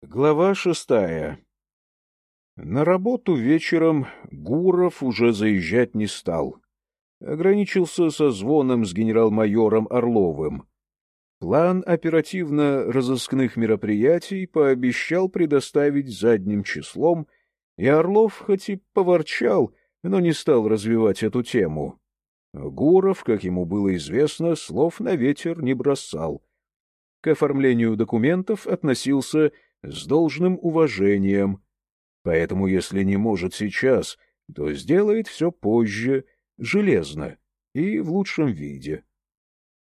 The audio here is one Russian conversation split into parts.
Глава шестая На работу вечером Гуров уже заезжать не стал. Ограничился со звоном с генерал-майором Орловым. План оперативно-розыскных мероприятий пообещал предоставить задним числом, и Орлов хоть и поворчал, но не стал развивать эту тему. Гуров, как ему было известно, слов на ветер не бросал. К оформлению документов относился с должным уважением, поэтому если не может сейчас, то сделает все позже, железно и в лучшем виде.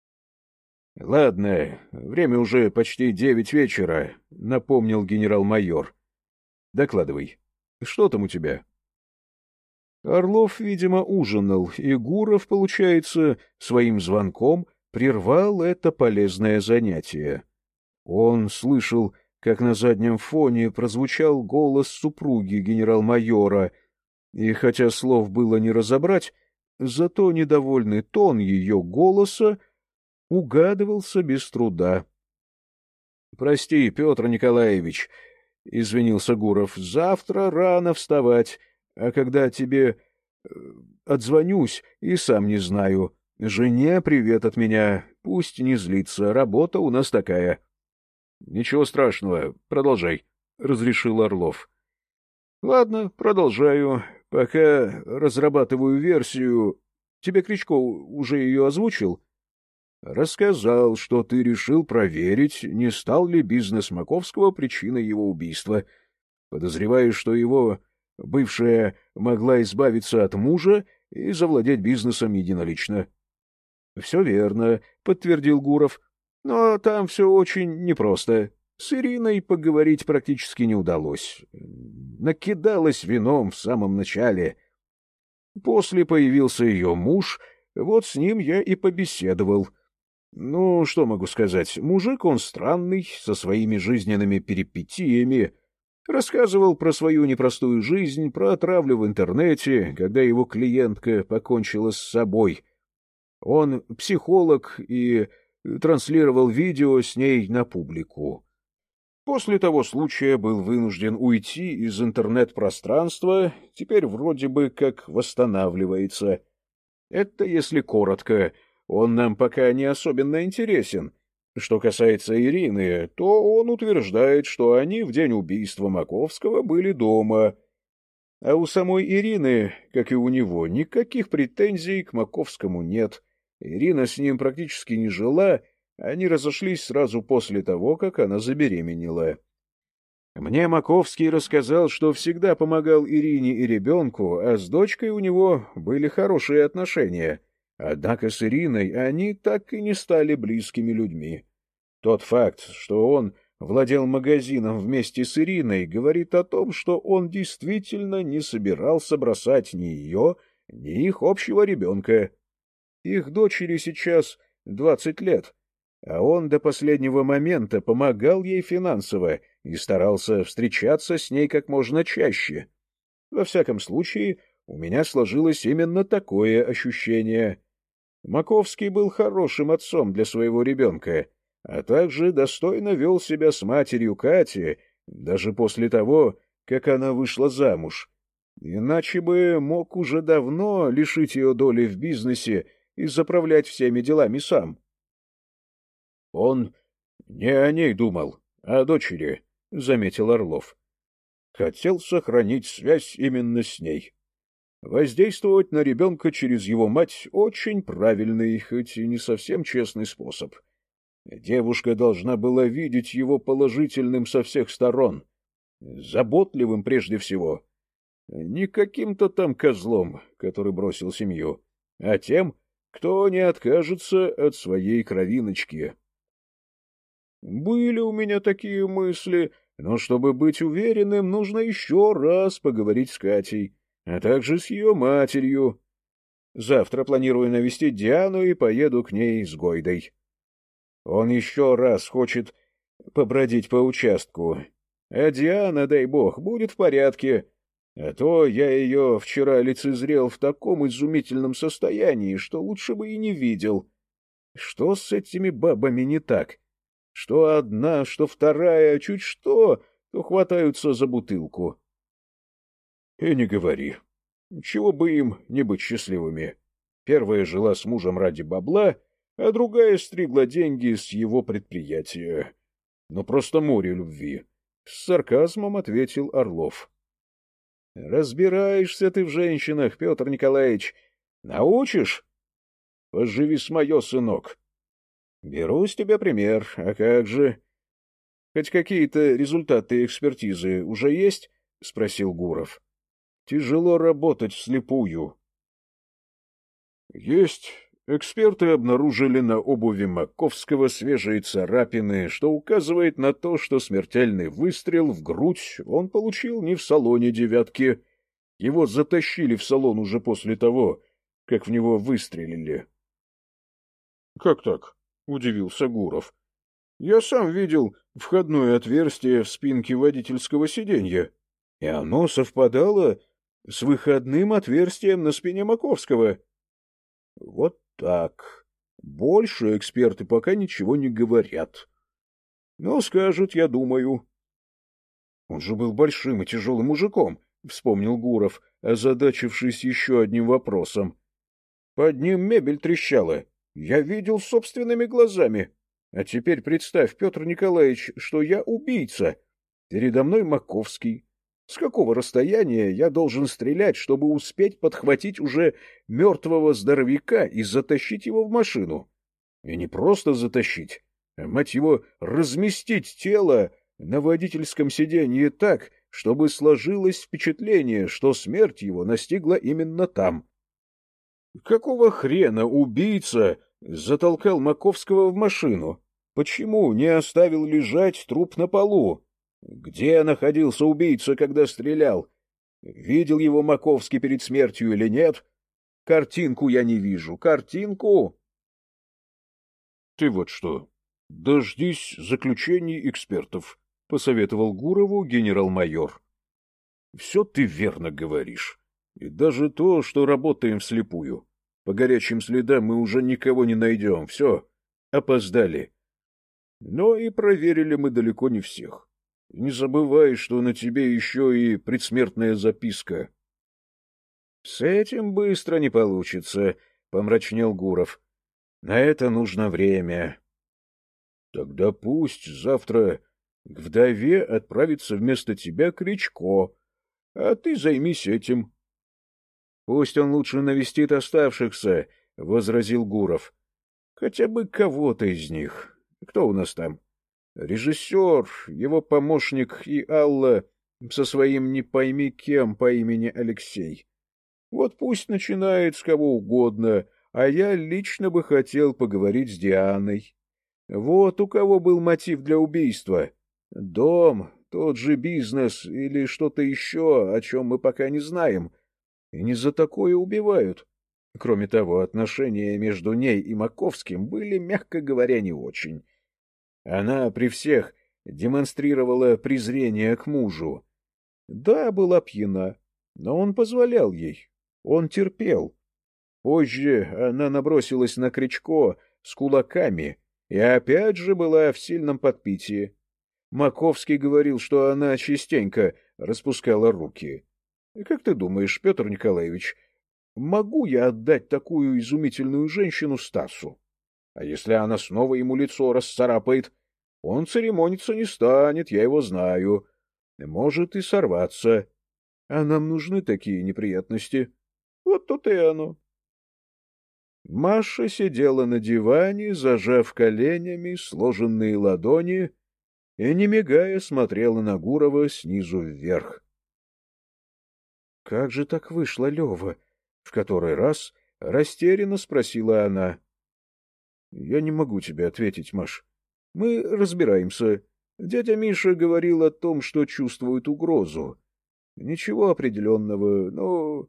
— Ладно, время уже почти девять вечера, — напомнил генерал-майор. — Докладывай. Что там у тебя? Орлов, видимо, ужинал, и Гуров, получается, своим звонком прервал это полезное занятие. Он слышал как на заднем фоне прозвучал голос супруги генерал-майора, и хотя слов было не разобрать, зато недовольный тон ее голоса угадывался без труда. — Прости, Петр Николаевич, — извинился Гуров, — завтра рано вставать, а когда тебе э, отзвонюсь и сам не знаю. Жене привет от меня, пусть не злится, работа у нас такая. —— Ничего страшного, продолжай, — разрешил Орлов. — Ладно, продолжаю. Пока разрабатываю версию... Тебе Кричко уже ее озвучил? — Рассказал, что ты решил проверить, не стал ли бизнес Маковского причиной его убийства. Подозреваешь, что его бывшая могла избавиться от мужа и завладеть бизнесом единолично. — Все верно, — подтвердил Гуров. Но там все очень непросто. С Ириной поговорить практически не удалось. Накидалась вином в самом начале. После появился ее муж, вот с ним я и побеседовал. Ну, что могу сказать, мужик он странный, со своими жизненными перипетиями. Рассказывал про свою непростую жизнь, про отравлю в интернете, когда его клиентка покончила с собой. Он психолог и транслировал видео с ней на публику. После того случая был вынужден уйти из интернет-пространства, теперь вроде бы как восстанавливается. Это если коротко, он нам пока не особенно интересен. Что касается Ирины, то он утверждает, что они в день убийства Маковского были дома. А у самой Ирины, как и у него, никаких претензий к Маковскому нет — Ирина с ним практически не жила, они разошлись сразу после того, как она забеременела. Мне Маковский рассказал, что всегда помогал Ирине и ребенку, а с дочкой у него были хорошие отношения. Однако с Ириной они так и не стали близкими людьми. Тот факт, что он владел магазином вместе с Ириной, говорит о том, что он действительно не собирался бросать ни ее, ни их общего ребенка. Их дочери сейчас двадцать лет, а он до последнего момента помогал ей финансово и старался встречаться с ней как можно чаще. Во всяком случае, у меня сложилось именно такое ощущение. Маковский был хорошим отцом для своего ребенка, а также достойно вел себя с матерью Кати, даже после того, как она вышла замуж. Иначе бы мог уже давно лишить ее доли в бизнесе и заправлять всеми делами сам. Он не о ней думал, а о дочери, — заметил Орлов. Хотел сохранить связь именно с ней. Воздействовать на ребенка через его мать — очень правильный, хоть и не совсем честный способ. Девушка должна была видеть его положительным со всех сторон, заботливым прежде всего. Не каким-то там козлом, который бросил семью, а тем, кто не откажется от своей кровиночки. Были у меня такие мысли, но чтобы быть уверенным, нужно еще раз поговорить с Катей, а также с ее матерью. Завтра планирую навестить Диану и поеду к ней с Гойдой. Он еще раз хочет побродить по участку. А Диана, дай бог, будет в порядке. А то я ее вчера лицезрел в таком изумительном состоянии, что лучше бы и не видел. Что с этими бабами не так? Что одна, что вторая, чуть что, то хватаются за бутылку. — И не говори. Чего бы им не быть счастливыми. Первая жила с мужем ради бабла, а другая стригла деньги с его предприятия. Ну, просто море любви. С сарказмом ответил Орлов. — Разбираешься ты в женщинах, Петр Николаевич. Научишь? — Поживи с мое, сынок. — Беру с тебя пример. А как же? — Хоть какие-то результаты экспертизы уже есть? — спросил Гуров. — Тяжело работать вслепую. — Есть Эксперты обнаружили на обуви Маковского свежие царапины, что указывает на то, что смертельный выстрел в грудь он получил не в салоне «девятки». Его затащили в салон уже после того, как в него выстрелили. — Как так? — удивился Гуров. — Я сам видел входное отверстие в спинке водительского сиденья, и оно совпадало с выходным отверстием на спине Маковского. — Вот так. Больше эксперты пока ничего не говорят. Но скажут, я думаю. Он же был большим и тяжелым мужиком, — вспомнил Гуров, озадачившись еще одним вопросом. Под ним мебель трещала. Я видел собственными глазами. А теперь представь, Петр Николаевич, что я убийца. Передо мной Маковский, с какого расстояния я должен стрелять, чтобы успеть подхватить уже мертвого здоровяка и затащить его в машину? И не просто затащить, а, мать его, разместить тело на водительском сиденье так, чтобы сложилось впечатление, что смерть его настигла именно там. Какого хрена убийца затолкал Маковского в машину? Почему не оставил лежать труп на полу? Где находился убийца, когда стрелял? Видел его Маковский перед смертью или нет? Картинку я не вижу. Картинку! — Ты вот что, дождись заключений экспертов, — посоветовал Гурову генерал-майор. — Все ты верно говоришь. И даже то, что работаем вслепую. По горячим следам мы уже никого не найдем. Все, опоздали. Но и проверили мы далеко не всех. Не забывай, что на тебе еще и предсмертная записка. — С этим быстро не получится, — помрачнел Гуров. — На это нужно время. — Тогда пусть завтра к вдове отправится вместо тебя Кричко, а ты займись этим. — Пусть он лучше навестит оставшихся, — возразил Гуров. — Хотя бы кого-то из них. Кто у нас там? Режиссер, его помощник и Алла со своим не пойми кем по имени Алексей. Вот пусть начинает с кого угодно, а я лично бы хотел поговорить с Дианой. Вот у кого был мотив для убийства. Дом, тот же бизнес или что-то еще, о чем мы пока не знаем. И не за такое убивают. Кроме того, отношения между ней и Маковским были, мягко говоря, не очень. Она при всех демонстрировала презрение к мужу. Да, была пьяна, но он позволял ей. Он терпел. Позже она набросилась на Кричко с кулаками и опять же была в сильном подпитии. Маковский говорил, что она частенько распускала руки. Как ты думаешь, Петр Николаевич, могу я отдать такую изумительную женщину Стасу? А если она снова ему лицо расцарапает? Он церемониться не станет, я его знаю. Может и сорваться. А нам нужны такие неприятности. Вот тут и оно. Маша сидела на диване, зажав коленями сложенные ладони, и, не мигая, смотрела на Гурова снизу вверх. — Как же так вышло, Лева? — в который раз растерянно спросила она. Я не могу тебе ответить, Маш. Мы разбираемся. Дядя Миша говорил о том, что чувствует угрозу. Ничего определенного, но...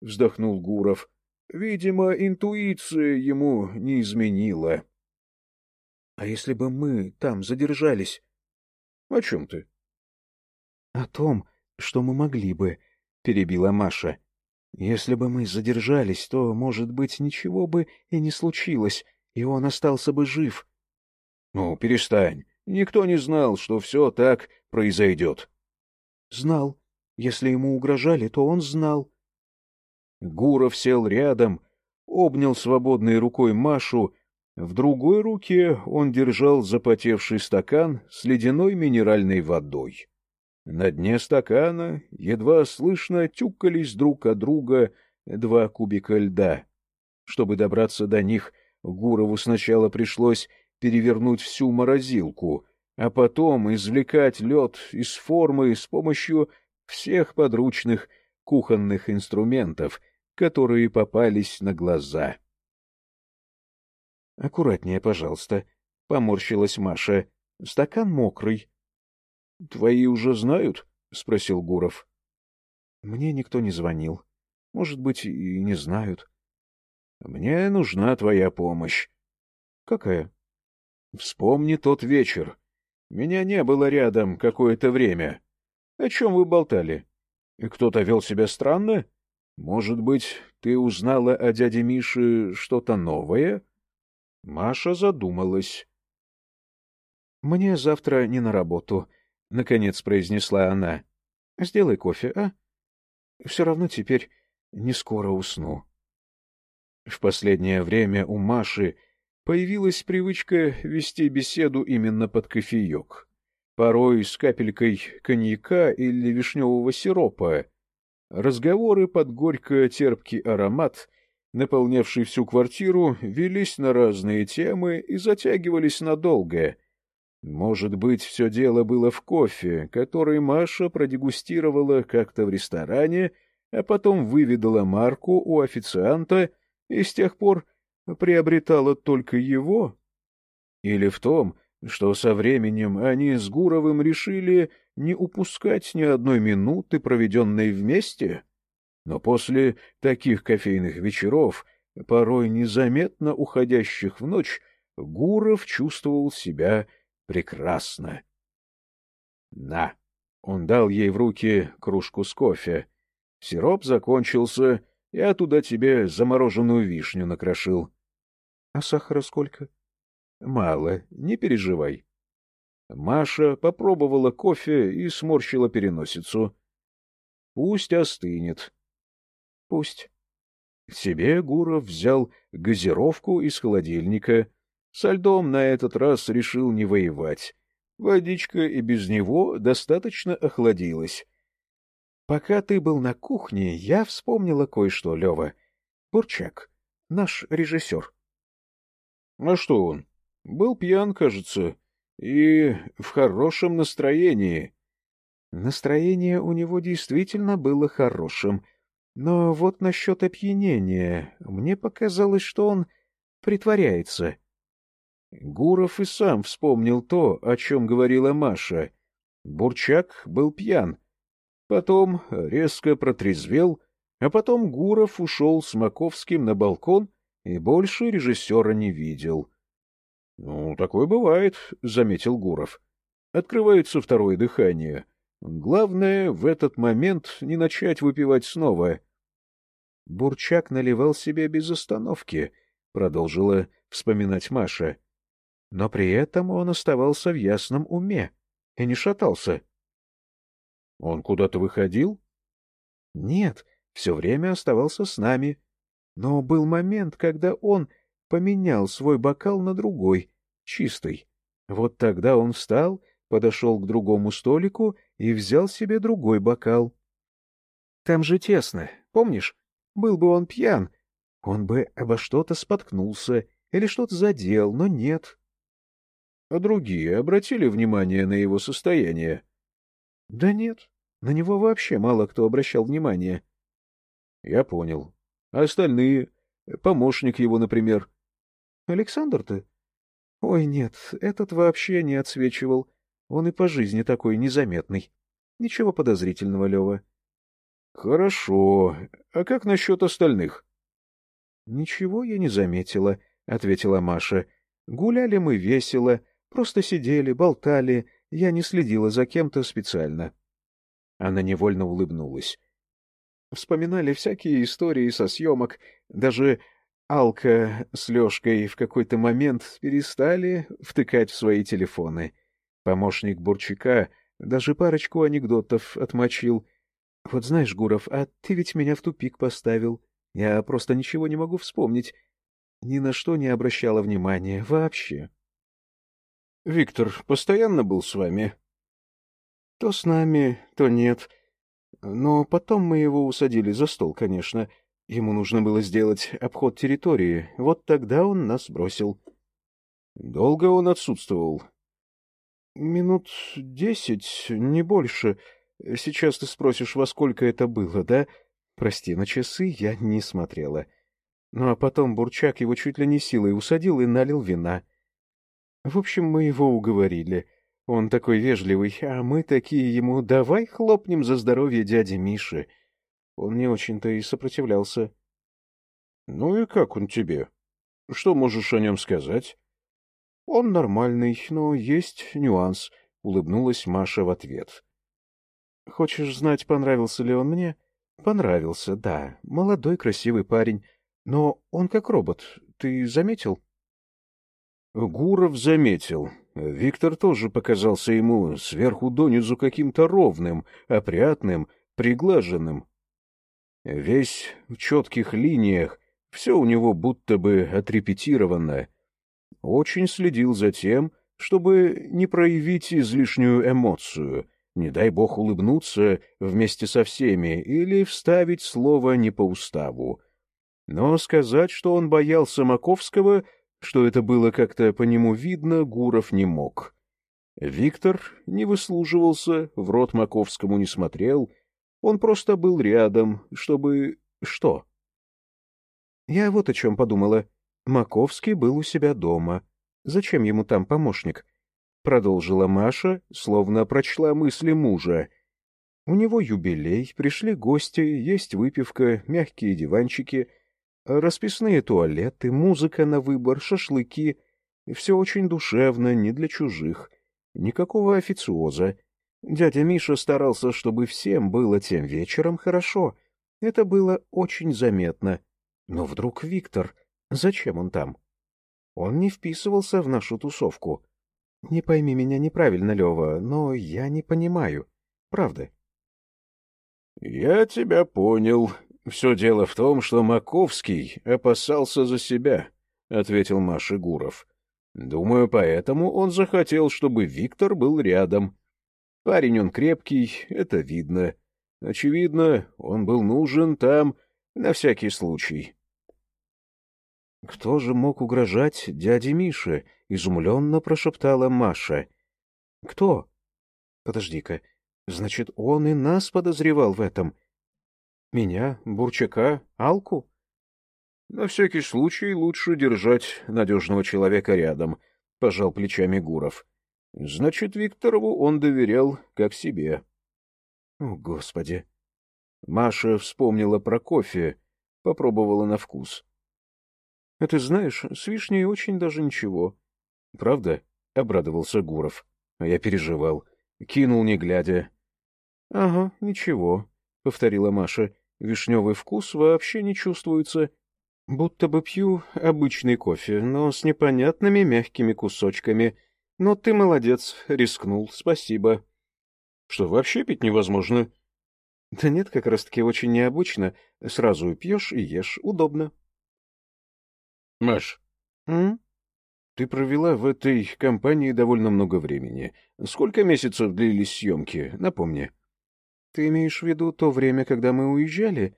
Вздохнул Гуров. Видимо, интуиция ему не изменила. — А если бы мы там задержались? — О чем ты? — О том, что мы могли бы, — перебила Маша. — Если бы мы задержались, то, может быть, ничего бы и не случилось и он остался бы жив. — Ну, перестань. Никто не знал, что все так произойдет. — Знал. Если ему угрожали, то он знал. Гуров сел рядом, обнял свободной рукой Машу. В другой руке он держал запотевший стакан с ледяной минеральной водой. На дне стакана едва слышно тюкались друг от друга два кубика льда. Чтобы добраться до них, Гурову сначала пришлось перевернуть всю морозилку, а потом извлекать лед из формы с помощью всех подручных кухонных инструментов, которые попались на глаза. — Аккуратнее, пожалуйста, — поморщилась Маша. — Стакан мокрый. — Твои уже знают? — спросил Гуров. — Мне никто не звонил. Может быть, и не знают. — Мне нужна твоя помощь. — Какая? — Вспомни тот вечер. Меня не было рядом какое-то время. О чем вы болтали? Кто-то вел себя странно? Может быть, ты узнала о дяде Мише что-то новое? Маша задумалась. — Мне завтра не на работу, — наконец произнесла она. — Сделай кофе, а? Все равно теперь не скоро усну. В последнее время у Маши появилась привычка вести беседу именно под кофеек, порой с капелькой коньяка или вишневого сиропа. Разговоры под горько-терпкий аромат, наполнявший всю квартиру, велись на разные темы и затягивались надолго. Может быть, все дело было в кофе, который Маша продегустировала как-то в ресторане, а потом выведала марку у официанта и с тех пор приобретала только его? Или в том, что со временем они с Гуровым решили не упускать ни одной минуты, проведенной вместе? Но после таких кофейных вечеров, порой незаметно уходящих в ночь, Гуров чувствовал себя прекрасно. — На! — он дал ей в руки кружку с кофе. — Сироп закончился, я туда тебе замороженную вишню накрошил. — А сахара сколько? — Мало, не переживай. Маша попробовала кофе и сморщила переносицу. — Пусть остынет. — Пусть. Себе Гуров взял газировку из холодильника. Со льдом на этот раз решил не воевать. Водичка и без него достаточно охладилась. Пока ты был на кухне, я вспомнила кое-что, Лева. Бурчак, наш режиссер. — А что он? Был пьян, кажется, и в хорошем настроении. Настроение у него действительно было хорошим. Но вот насчет опьянения. Мне показалось, что он притворяется. Гуров и сам вспомнил то, о чем говорила Маша. Бурчак был пьян, Потом резко протрезвел, а потом Гуров ушел с Маковским на балкон и больше режиссера не видел. — Ну, такое бывает, — заметил Гуров. Открывается второе дыхание. Главное в этот момент не начать выпивать снова. Бурчак наливал себе без остановки, — продолжила вспоминать Маша. Но при этом он оставался в ясном уме и не шатался. Он куда-то выходил? Нет, все время оставался с нами. Но был момент, когда он поменял свой бокал на другой, чистый. Вот тогда он встал, подошел к другому столику и взял себе другой бокал. Там же тесно, помнишь? Был бы он пьян, он бы обо что-то споткнулся или что-то задел, но нет. А другие обратили внимание на его состояние? Да нет, на него вообще мало кто обращал внимание. — Я понял. А остальные? Помощник его, например? — Александр-то? — Ой, нет, этот вообще не отсвечивал. Он и по жизни такой незаметный. Ничего подозрительного, Лева. — Хорошо. А как насчет остальных? — Ничего я не заметила, — ответила Маша. — Гуляли мы весело, просто сидели, болтали, я не следила за кем-то специально. — она невольно улыбнулась. Вспоминали всякие истории со съемок, даже Алка с Лёшкой в какой-то момент перестали втыкать в свои телефоны. Помощник Бурчака Даже парочку анекдотов отмочил. Вот знаешь, Гуров, а ты ведь меня в тупик поставил. Я просто ничего не могу вспомнить. Ни на что не обращала внимания вообще. — Виктор постоянно был с вами? — То с нами, то нет. Но потом мы его усадили за стол, конечно. Ему нужно было сделать обход территории. Вот тогда он нас бросил. — Долго он отсутствовал? — Минут десять, не больше. Сейчас ты спросишь, во сколько это было, да? Прости, на часы я не смотрела. Ну а потом Бурчак его чуть ли не силой усадил и налил вина. В общем, мы его уговорили. Он такой вежливый, а мы такие ему «давай хлопнем за здоровье дяди Миши». Он не очень-то и сопротивлялся. — Ну и как он тебе? Что можешь о нем сказать? — Он нормальный, но есть нюанс, — улыбнулась Маша в ответ. — Хочешь знать, понравился ли он мне? — Понравился, да. Молодой красивый парень. Но он как робот. Ты заметил? Гуров заметил. Виктор тоже показался ему сверху донизу каким-то ровным, опрятным, приглаженным. Весь в четких линиях, все у него будто бы отрепетировано. Очень следил за тем, чтобы не проявить излишнюю эмоцию, не дай бог улыбнуться вместе со всеми или вставить слово не по уставу. Но сказать, что он боялся Маковского, что это было как-то по нему видно, Гуров не мог. Виктор не выслуживался, в рот Маковскому не смотрел, он просто был рядом, чтобы... что? Я вот о чем подумала. Маковский был у себя дома. Зачем ему там помощник? Продолжила Маша, словно прочла мысли мужа. У него юбилей, пришли гости, есть выпивка, мягкие диванчики — Расписные туалеты, музыка на выбор, шашлыки. Все очень душевно, не для чужих. Никакого официоза. Дядя Миша старался, чтобы всем было тем вечером хорошо. Это было очень заметно. Но вдруг Виктор... Зачем он там? Он не вписывался в нашу тусовку. Не пойми меня неправильно, Лева, но я не понимаю. Правда. — Я тебя понял, все дело в том, что Маковский опасался за себя, — ответил Маша Гуров. Думаю, поэтому он захотел, чтобы Виктор был рядом. Парень он крепкий, это видно. Очевидно, он был нужен там на всякий случай. — Кто же мог угрожать дяде Мише? — изумленно прошептала Маша. — Кто? — Подожди-ка. Значит, он и нас подозревал в этом. Меня, Бурчака, Алку? На всякий случай лучше держать надежного человека рядом, — пожал плечами Гуров. Значит, Викторову он доверял как себе. О, Господи! Маша вспомнила про кофе, попробовала на вкус. — А ты знаешь, с вишней очень даже ничего. — Правда? — обрадовался Гуров. А я переживал. Кинул, не глядя. — Ага, ничего, — повторила Маша. Вишневый вкус вообще не чувствуется. Будто бы пью обычный кофе, но с непонятными мягкими кусочками. Но ты молодец, рискнул, спасибо. Что, вообще пить невозможно? Да нет, как раз-таки очень необычно. Сразу пьешь и ешь, удобно. Маш, М? ты провела в этой компании довольно много времени. Сколько месяцев длились съемки, напомни. — ты имеешь в виду то время, когда мы уезжали?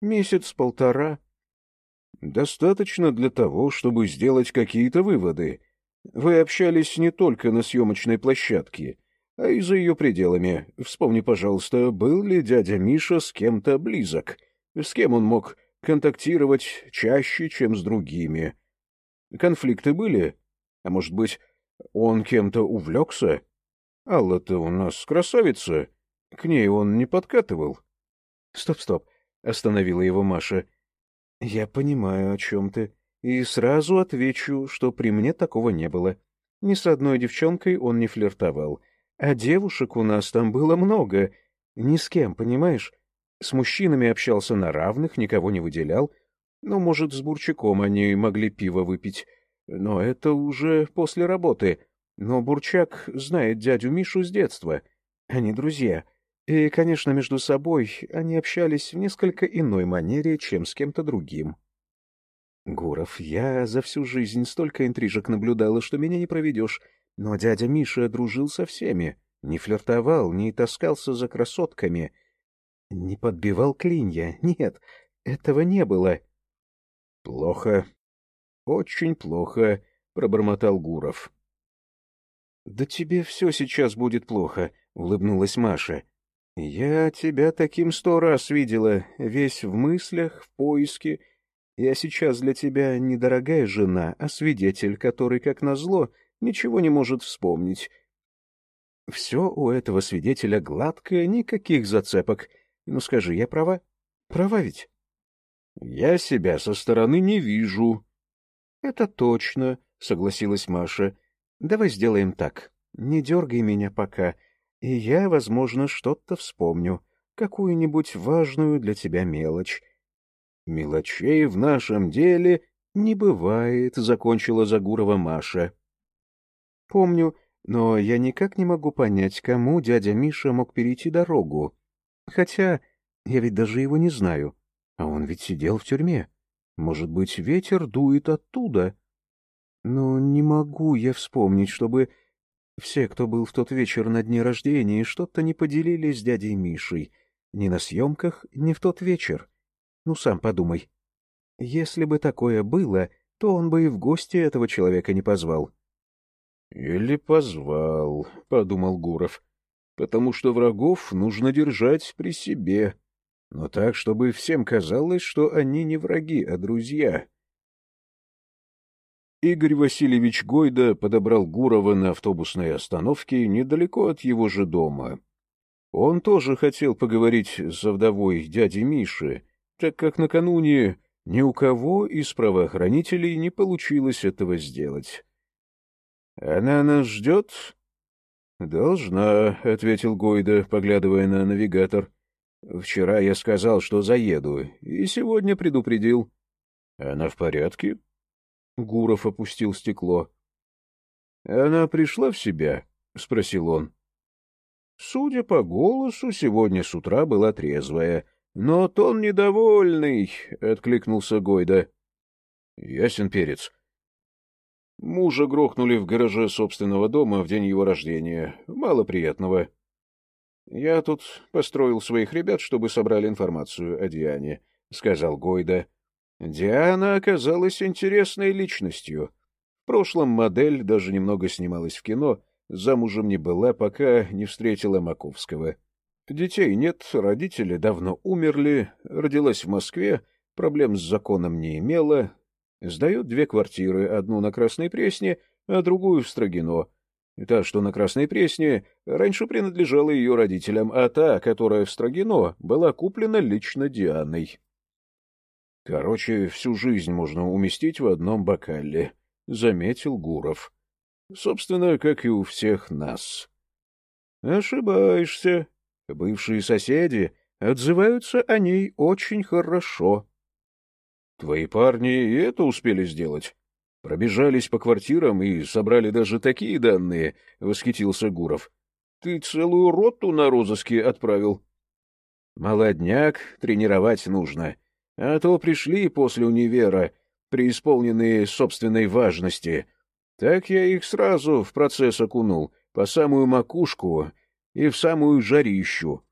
Месяц-полтора. Достаточно для того, чтобы сделать какие-то выводы. Вы общались не только на съемочной площадке, а и за ее пределами. Вспомни, пожалуйста, был ли дядя Миша с кем-то близок? С кем он мог контактировать чаще, чем с другими? Конфликты были? А может быть, он кем-то увлекся? Алла-то у нас красавица. К ней он не подкатывал? Стоп, стоп, остановила его Маша. Я понимаю, о чем ты, и сразу отвечу, что при мне такого не было. Ни с одной девчонкой он не флиртовал. А девушек у нас там было много. Ни с кем, понимаешь? С мужчинами общался на равных, никого не выделял. Ну, может, с Бурчаком они могли пиво выпить. Но это уже после работы. Но Бурчак знает дядю Мишу с детства. Они друзья. И, конечно, между собой они общались в несколько иной манере, чем с кем-то другим. Гуров, я за всю жизнь столько интрижек наблюдала, что меня не проведешь. Но дядя Миша дружил со всеми, не флиртовал, не таскался за красотками, не подбивал клинья. Нет, этого не было. — Плохо, очень плохо, — пробормотал Гуров. — Да тебе все сейчас будет плохо, — улыбнулась Маша. — Я тебя таким сто раз видела, весь в мыслях, в поиске. Я сейчас для тебя не дорогая жена, а свидетель, который, как назло, ничего не может вспомнить. Все у этого свидетеля гладкое, никаких зацепок. Ну скажи, я права? Права ведь? Я себя со стороны не вижу. Это точно, согласилась Маша. Давай сделаем так. Не дергай меня пока, и я, возможно, что-то вспомню, какую-нибудь важную для тебя мелочь. Мелочей в нашем деле не бывает, закончила Загурова Маша. Помню, но я никак не могу понять, кому дядя Миша мог перейти дорогу. Хотя я ведь даже его не знаю. А он ведь сидел в тюрьме. Может быть, ветер дует оттуда? Но не могу я вспомнить, чтобы все, кто был в тот вечер на дне рождения, что-то не поделили с дядей Мишей. Ни на съемках, ни в тот вечер. Ну, сам подумай. Если бы такое было, то он бы и в гости этого человека не позвал. — Или позвал, — подумал Гуров, — потому что врагов нужно держать при себе, но так, чтобы всем казалось, что они не враги, а друзья. Игорь Васильевич Гойда подобрал Гурова на автобусной остановке недалеко от его же дома. Он тоже хотел поговорить с вдовой дяди Миши, так как накануне ни у кого из правоохранителей не получилось этого сделать. Она нас ждет? — Должна, — ответил Гойда, поглядывая на навигатор. — Вчера я сказал, что заеду, и сегодня предупредил. — Она в порядке? Гуров опустил стекло. — Она пришла в себя? — спросил он. — Судя по голосу, сегодня с утра была трезвая. — Но тон недовольный, — откликнулся Гойда. — Ясен перец. Мужа грохнули в гараже собственного дома в день его рождения. Мало приятного. Я тут построил своих ребят, чтобы собрали информацию о Диане, — сказал Гойда. Диана оказалась интересной личностью. В прошлом модель даже немного снималась в кино, замужем не была, пока не встретила Маковского. Детей нет, родители давно умерли, родилась в Москве, проблем с законом не имела, Сдает две квартиры, одну на Красной Пресне, а другую в Строгино. Та, что на Красной Пресне, раньше принадлежала ее родителям, а та, которая в Строгино, была куплена лично Дианой. Короче, всю жизнь можно уместить в одном бокале, — заметил Гуров. Собственно, как и у всех нас. Ошибаешься. Бывшие соседи отзываются о ней очень хорошо. Твои парни и это успели сделать. Пробежались по квартирам и собрали даже такие данные, — восхитился Гуров. Ты целую роту на розыске отправил. Молодняк тренировать нужно. А то пришли после универа, преисполненные собственной важности. Так я их сразу в процесс окунул, по самую макушку и в самую жарищу.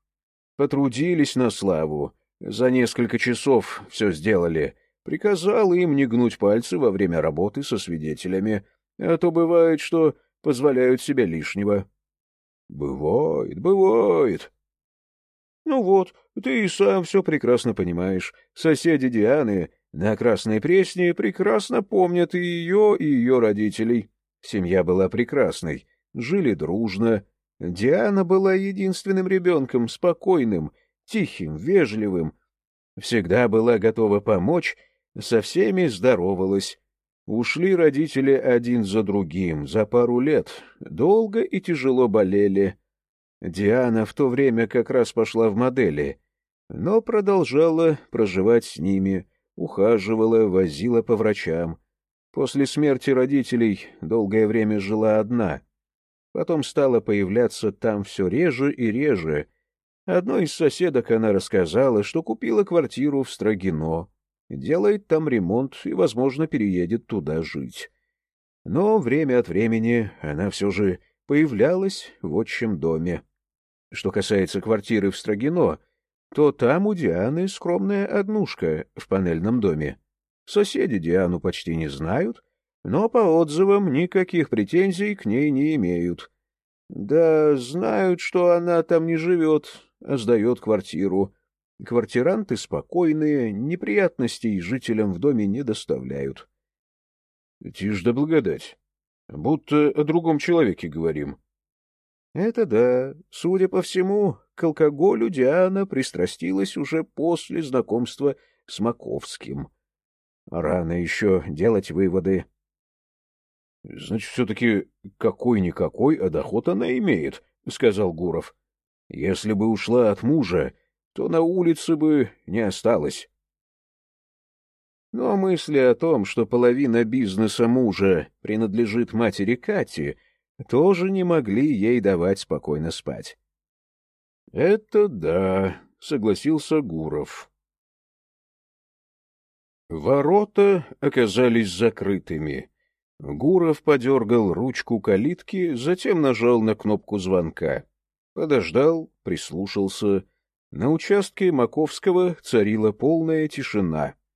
Потрудились на славу. За несколько часов все сделали — приказал им не гнуть пальцы во время работы со свидетелями, а то бывает, что позволяют себе лишнего. — Бывает, бывает. — Ну вот, ты и сам все прекрасно понимаешь. Соседи Дианы на Красной Пресне прекрасно помнят и ее, и ее родителей. Семья была прекрасной, жили дружно. Диана была единственным ребенком, спокойным, тихим, вежливым. Всегда была готова помочь со всеми здоровалась. Ушли родители один за другим, за пару лет, долго и тяжело болели. Диана в то время как раз пошла в модели, но продолжала проживать с ними, ухаживала, возила по врачам. После смерти родителей долгое время жила одна. потом стала появляться там все реже и реже. Одной из соседок она рассказала, что купила квартиру в Строгино, делает там ремонт и, возможно, переедет туда жить. Но время от времени она все же появлялась в отчим доме. Что касается квартиры в Строгино, то там у Дианы скромная однушка в панельном доме. Соседи Диану почти не знают, но по отзывам никаких претензий к ней не имеют. Да, знают, что она там не живет, а сдает квартиру. Квартиранты спокойные, неприятностей жителям в доме не доставляют. — Тишь да благодать. Будто о другом человеке говорим. — Это да. Судя по всему, к алкоголю Диана пристрастилась уже после знакомства с Маковским. Рано еще делать выводы. — Значит, все-таки какой-никакой, а доход она имеет, — сказал Гуров. — Если бы ушла от мужа, то на улице бы не осталось. Но мысли о том, что половина бизнеса мужа принадлежит матери Кати, тоже не могли ей давать спокойно спать. — Это да, — согласился Гуров. Ворота оказались закрытыми. Гуров подергал ручку калитки, затем нажал на кнопку звонка. Подождал, прислушался — на участке Маковского царила полная тишина. —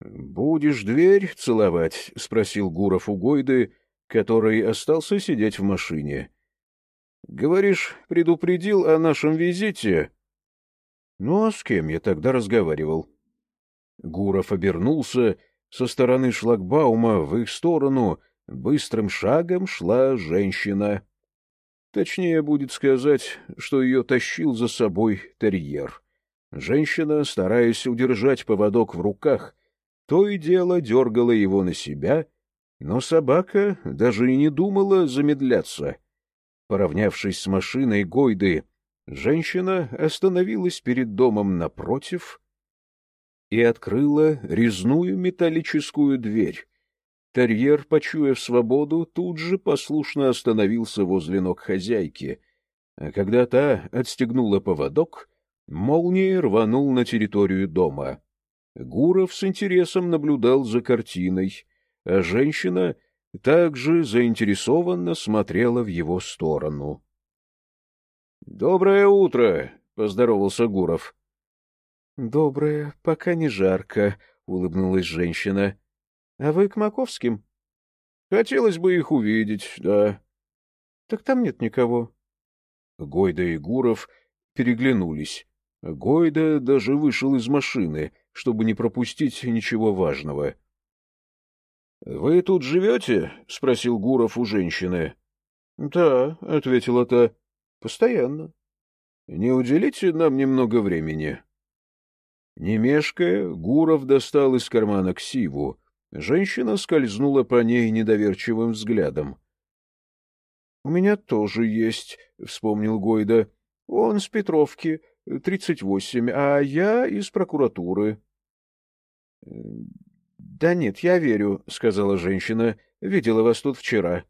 Будешь дверь целовать? — спросил Гуров у Гойды, который остался сидеть в машине. — Говоришь, предупредил о нашем визите? — Ну, а с кем я тогда разговаривал? Гуров обернулся. Со стороны шлагбаума в их сторону быстрым шагом шла женщина. Точнее будет сказать, что ее тащил за собой терьер. Женщина, стараясь удержать поводок в руках, то и дело дергала его на себя, но собака даже и не думала замедляться. Поравнявшись с машиной Гойды, женщина остановилась перед домом напротив и открыла резную металлическую дверь, Терьер, почуяв свободу, тут же послушно остановился возле ног хозяйки, а когда та отстегнула поводок, молнией рванул на территорию дома. Гуров с интересом наблюдал за картиной, а женщина также заинтересованно смотрела в его сторону. — Доброе утро! — поздоровался Гуров. — Доброе, пока не жарко, — улыбнулась женщина. — А вы к Маковским? — Хотелось бы их увидеть, да. — Так там нет никого. Гойда и Гуров переглянулись. Гойда даже вышел из машины, чтобы не пропустить ничего важного. — Вы тут живете? — спросил Гуров у женщины. — Да, — ответила та, — постоянно. — Не уделите нам немного времени? Не мешкая, Гуров достал из кармана ксиву, Женщина скользнула по ней недоверчивым взглядом. — У меня тоже есть, — вспомнил Гойда. — Он с Петровки, тридцать восемь, а я из прокуратуры. — Да нет, я верю, — сказала женщина. — Видела вас тут вчера.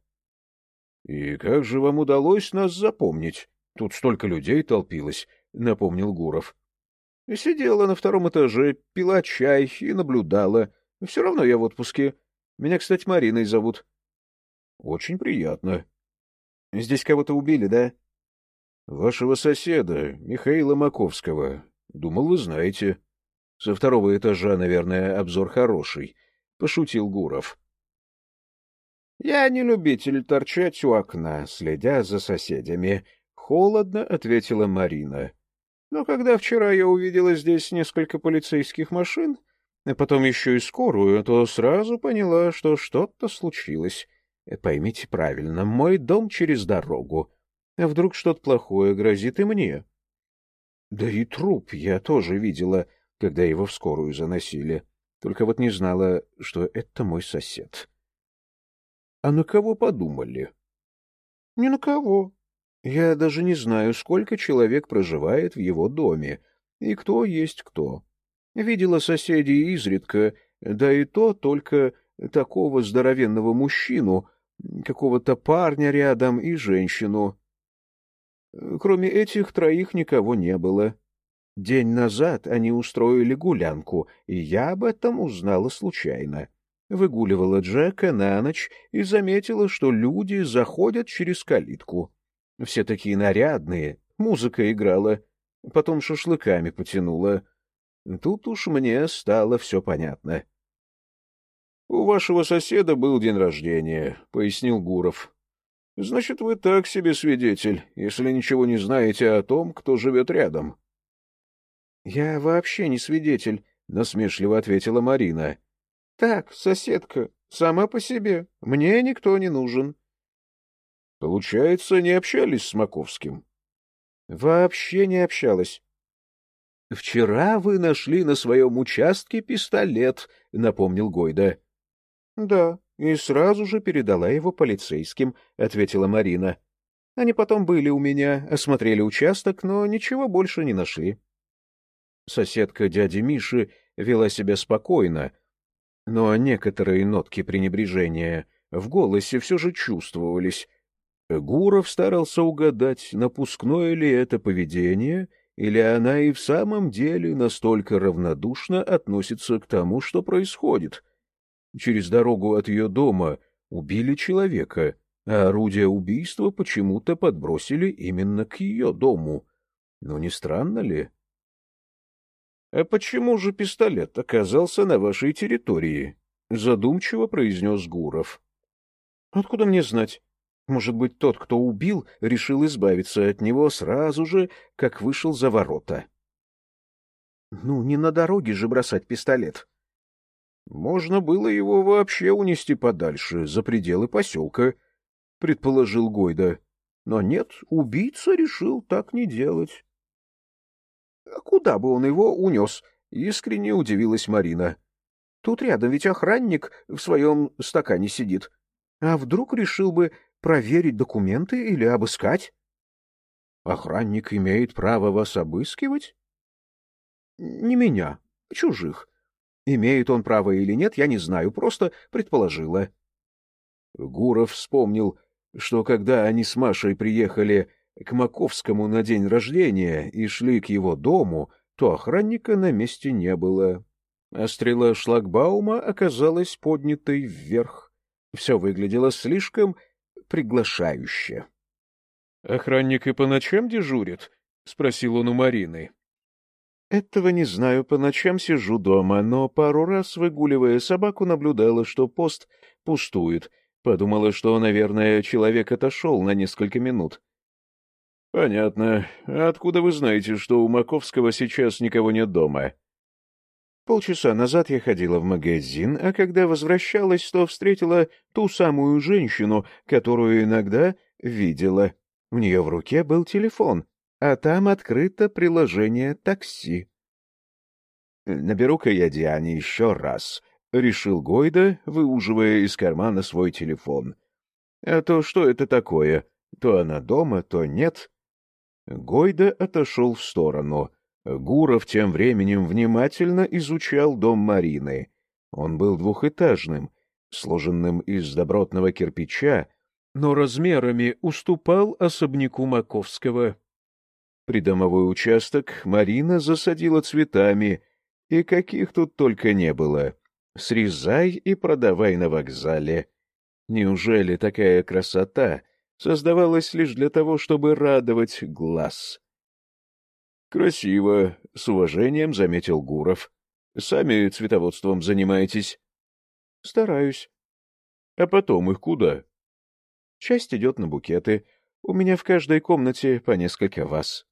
— И как же вам удалось нас запомнить? Тут столько людей толпилось, — напомнил Гуров. — Сидела на втором этаже, пила чай и наблюдала. — все равно я в отпуске. Меня, кстати, Мариной зовут. — Очень приятно. — Здесь кого-то убили, да? — Вашего соседа, Михаила Маковского. Думал, вы знаете. Со второго этажа, наверное, обзор хороший, — пошутил Гуров. — Я не любитель торчать у окна, следя за соседями, — холодно ответила Марина. — Но когда вчера я увидела здесь несколько полицейских машин, а потом еще и скорую, то сразу поняла, что что-то случилось. Поймите правильно, мой дом через дорогу. А вдруг что-то плохое грозит и мне? Да и труп я тоже видела, когда его в скорую заносили. Только вот не знала, что это мой сосед. А на кого подумали? Ни на кого. Я даже не знаю, сколько человек проживает в его доме и кто есть кто. Видела соседей изредка, да и то только такого здоровенного мужчину, какого-то парня рядом и женщину. Кроме этих троих никого не было. День назад они устроили гулянку, и я об этом узнала случайно. Выгуливала Джека на ночь и заметила, что люди заходят через калитку. Все такие нарядные, музыка играла, потом шашлыками потянула. Тут уж мне стало все понятно. — У вашего соседа был день рождения, — пояснил Гуров. — Значит, вы так себе свидетель, если ничего не знаете о том, кто живет рядом. — Я вообще не свидетель, — насмешливо ответила Марина. — Так, соседка, сама по себе, мне никто не нужен. — Получается, не общались с Маковским? — Вообще не общалась. — Вчера вы нашли на своем участке пистолет, — напомнил Гойда. — Да, и сразу же передала его полицейским, — ответила Марина. Они потом были у меня, осмотрели участок, но ничего больше не нашли. Соседка дяди Миши вела себя спокойно, но некоторые нотки пренебрежения в голосе все же чувствовались. Гуров старался угадать, напускное ли это поведение — или она и в самом деле настолько равнодушно относится к тому, что происходит? Через дорогу от ее дома убили человека, а орудие убийства почему-то подбросили именно к ее дому. Ну, не странно ли? — А почему же пистолет оказался на вашей территории? — задумчиво произнес Гуров. — Откуда мне знать? Может быть, тот, кто убил, решил избавиться от него сразу же, как вышел за ворота. Ну, не на дороге же бросать пистолет. Можно было его вообще унести подальше, за пределы поселка, — предположил Гойда. Но нет, убийца решил так не делать. — А куда бы он его унес? — искренне удивилась Марина. — Тут рядом ведь охранник в своем стакане сидит. А вдруг решил бы проверить документы или обыскать? Охранник имеет право вас обыскивать? Не меня, чужих. Имеет он право или нет, я не знаю, просто предположила. Гуров вспомнил, что когда они с Машей приехали к Маковскому на день рождения и шли к его дому, то охранника на месте не было. А стрела шлагбаума оказалась поднятой вверх. Все выглядело слишком приглашающе. — Охранник и по ночам дежурит? — спросил он у Марины. — Этого не знаю, по ночам сижу дома, но пару раз, выгуливая собаку, наблюдала, что пост пустует. Подумала, что, наверное, человек отошел на несколько минут. — Понятно. А откуда вы знаете, что у Маковского сейчас никого нет дома? Полчаса назад я ходила в магазин, а когда возвращалась, то встретила ту самую женщину, которую иногда видела. У нее в руке был телефон, а там открыто приложение такси. «Наберу-ка я Диане еще раз», — решил Гойда, выуживая из кармана свой телефон. «А то что это такое? То она дома, то нет». Гойда отошел в сторону — Гуров тем временем внимательно изучал дом Марины. Он был двухэтажным, сложенным из добротного кирпича, но размерами уступал особняку Маковского. Придомовой участок Марина засадила цветами, и каких тут только не было. Срезай и продавай на вокзале. Неужели такая красота создавалась лишь для того, чтобы радовать глаз? Красиво, с уважением заметил Гуров. Сами цветоводством занимаетесь? Стараюсь. А потом их куда? Часть идет на букеты. У меня в каждой комнате по несколько вас.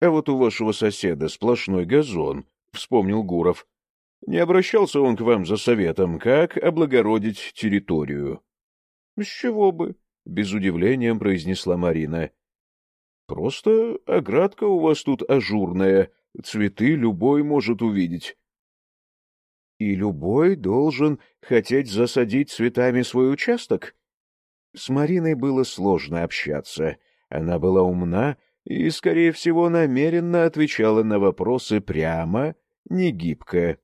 А вот у вашего соседа сплошной газон, вспомнил Гуров. Не обращался он к вам за советом, как облагородить территорию? — С чего бы? — без удивления произнесла Марина. Просто оградка у вас тут ажурная, цветы любой может увидеть. И любой должен хотеть засадить цветами свой участок? С Мариной было сложно общаться. Она была умна и, скорее всего, намеренно отвечала на вопросы прямо, не гибко.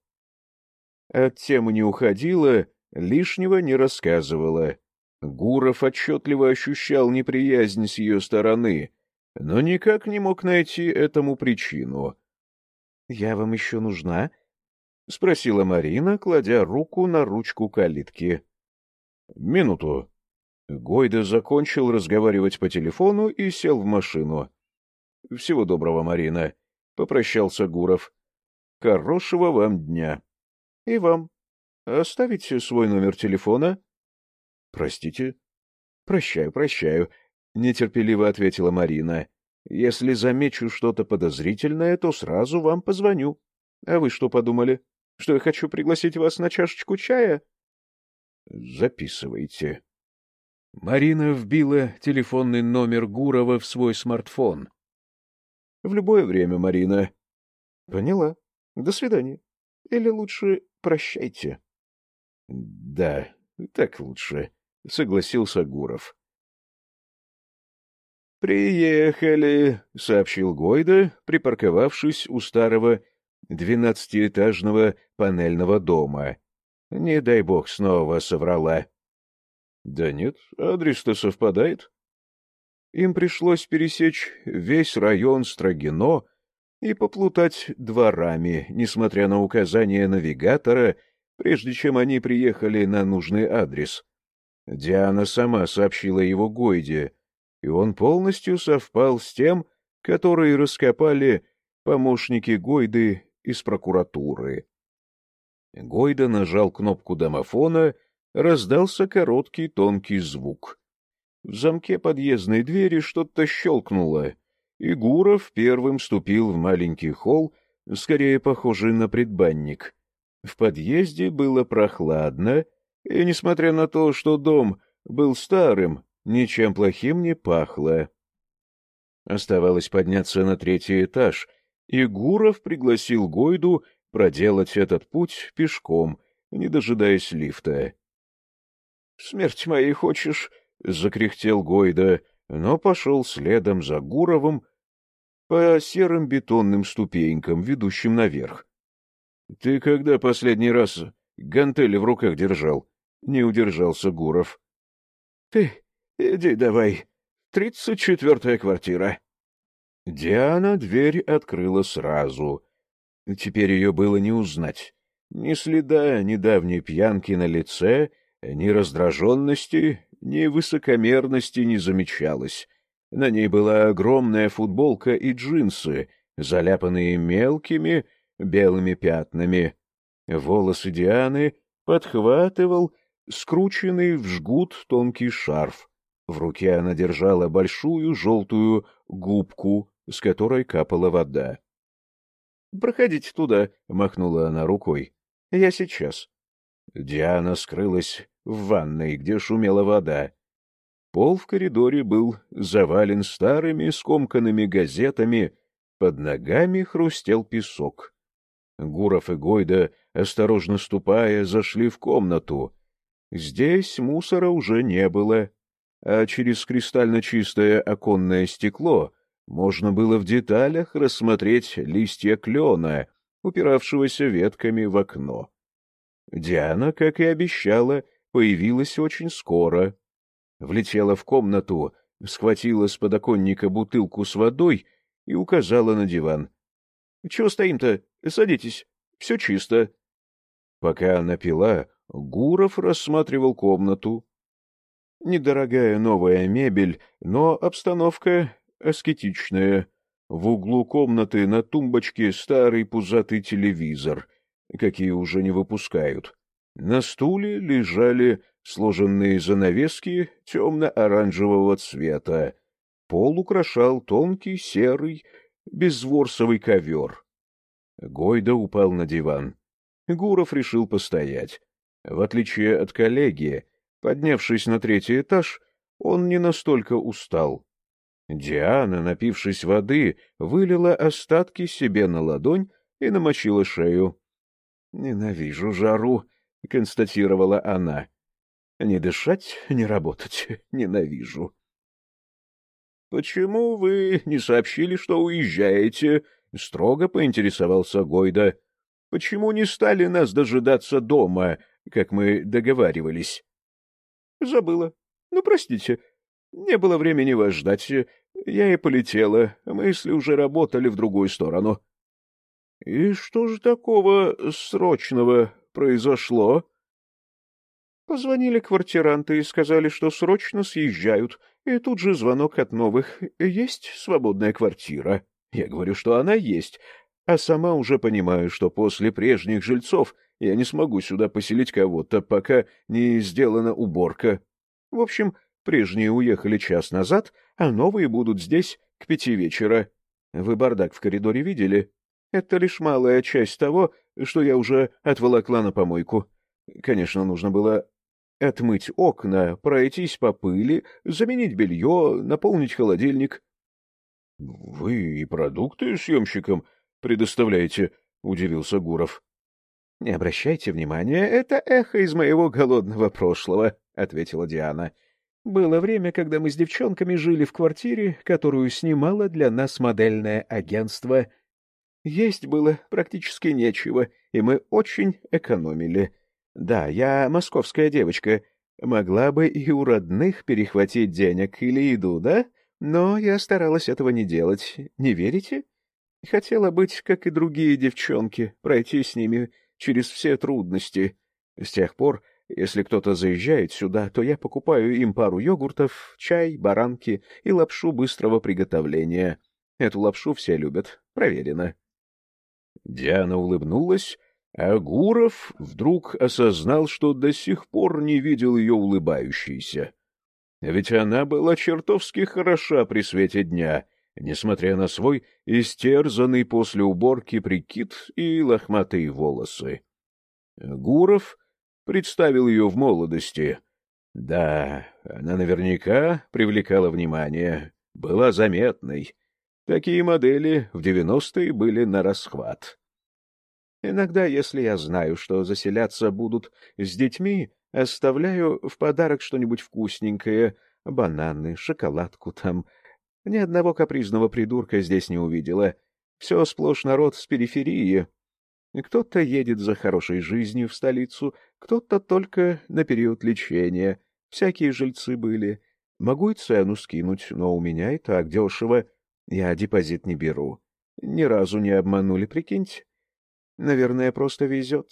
От темы не уходила, лишнего не рассказывала. Гуров отчетливо ощущал неприязнь с ее стороны, но никак не мог найти этому причину. — Я вам еще нужна? — спросила Марина, кладя руку на ручку калитки. — Минуту. Гойда закончил разговаривать по телефону и сел в машину. — Всего доброго, Марина, — попрощался Гуров. — Хорошего вам дня. — И вам. Оставите свой номер телефона? — Простите? — Прощаю, прощаю, — нетерпеливо ответила Марина. — Если замечу что-то подозрительное, то сразу вам позвоню. А вы что подумали? Что я хочу пригласить вас на чашечку чая? — Записывайте. Марина вбила телефонный номер Гурова в свой смартфон. — В любое время, Марина. — Поняла. До свидания. Или лучше прощайте. — Да, так лучше, — согласился Гуров. «Приехали», — сообщил Гойда, припарковавшись у старого двенадцатиэтажного панельного дома. Не дай бог снова соврала. Да нет, адрес-то совпадает. Им пришлось пересечь весь район Строгино и поплутать дворами, несмотря на указания навигатора, прежде чем они приехали на нужный адрес. Диана сама сообщила его Гойде, и он полностью совпал с тем, который раскопали помощники Гойды из прокуратуры. Гойда нажал кнопку домофона, раздался короткий тонкий звук. В замке подъездной двери что-то щелкнуло, и Гуров первым ступил в маленький холл, скорее похожий на предбанник. В подъезде было прохладно, и, несмотря на то, что дом был старым, ничем плохим не пахло. Оставалось подняться на третий этаж, и Гуров пригласил Гойду проделать этот путь пешком, не дожидаясь лифта. — Смерть моей хочешь? — закряхтел Гойда, но пошел следом за Гуровым по серым бетонным ступенькам, ведущим наверх. — Ты когда последний раз гантели в руках держал? — не удержался Гуров. — Ты иди давай. Тридцать четвертая квартира. Диана дверь открыла сразу. Теперь ее было не узнать. Ни следа недавней пьянки на лице, ни раздраженности, ни высокомерности не замечалось. На ней была огромная футболка и джинсы, заляпанные мелкими белыми пятнами. Волосы Дианы подхватывал скрученный в жгут тонкий шарф. В руке она держала большую желтую губку, с которой капала вода. — Проходите туда, — махнула она рукой. — Я сейчас. Диана скрылась в ванной, где шумела вода. Пол в коридоре был завален старыми скомканными газетами, под ногами хрустел песок. Гуров и Гойда, осторожно ступая, зашли в комнату. Здесь мусора уже не было, а через кристально чистое оконное стекло можно было в деталях рассмотреть листья клена, упиравшегося ветками в окно. Диана, как и обещала, появилась очень скоро. Влетела в комнату, схватила с подоконника бутылку с водой и указала на диван. — Чего стоим-то? Садитесь. Все чисто. Пока она пила, Гуров рассматривал комнату. Недорогая новая мебель, но обстановка аскетичная. В углу комнаты на тумбочке старый пузатый телевизор, какие уже не выпускают. На стуле лежали сложенные занавески темно-оранжевого цвета. Пол украшал тонкий серый безворсовый ковер. Гойда упал на диван. Гуров решил постоять. В отличие от коллеги, поднявшись на третий этаж, он не настолько устал. Диана, напившись воды, вылила остатки себе на ладонь и намочила шею. — Ненавижу жару, — констатировала она. — Не дышать, не работать, ненавижу. — Почему вы не сообщили, что уезжаете? — строго поинтересовался Гойда. — Почему не стали нас дожидаться дома, как мы договаривались? — Забыла. Ну, простите, не было времени вас ждать. Я и полетела, мысли уже работали в другую сторону. — И что же такого срочного произошло? Позвонили квартиранты и сказали, что срочно съезжают, и тут же звонок от новых. Есть свободная квартира? Я говорю, что она есть, а сама уже понимаю, что после прежних жильцов я не смогу сюда поселить кого-то, пока не сделана уборка. В общем, прежние уехали час назад, а новые будут здесь к пяти вечера. Вы бардак в коридоре видели? Это лишь малая часть того, что я уже отволокла на помойку. Конечно, нужно было отмыть окна, пройтись по пыли, заменить белье, наполнить холодильник. — Вы и продукты съемщикам предоставляете? — удивился Гуров. — Не обращайте внимания, это эхо из моего голодного прошлого, — ответила Диана. — Было время, когда мы с девчонками жили в квартире, которую снимало для нас модельное агентство. Есть было практически нечего, и мы очень экономили. Да, я московская девочка. Могла бы и у родных перехватить денег или еду, да? Но я старалась этого не делать. Не верите? Хотела быть, как и другие девчонки, пройти с ними через все трудности. С тех пор, если кто-то заезжает сюда, то я покупаю им пару йогуртов, чай, баранки и лапшу быстрого приготовления. Эту лапшу все любят, проверено. Диана улыбнулась а Гуров вдруг осознал, что до сих пор не видел ее улыбающейся. Ведь она была чертовски хороша при свете дня, несмотря на свой истерзанный после уборки прикид и лохматые волосы. Гуров представил ее в молодости. Да, она наверняка привлекала внимание, была заметной. Такие модели в девяностые были на расхват. Иногда, если я знаю, что заселяться будут с детьми, оставляю в подарок что-нибудь вкусненькое, бананы, шоколадку там. Ни одного капризного придурка здесь не увидела. Все сплошь народ с периферии. Кто-то едет за хорошей жизнью в столицу, кто-то только на период лечения. Всякие жильцы были. Могу и цену скинуть, но у меня и так дешево. Я депозит не беру. Ни разу не обманули, прикиньте. Наверное, просто везет.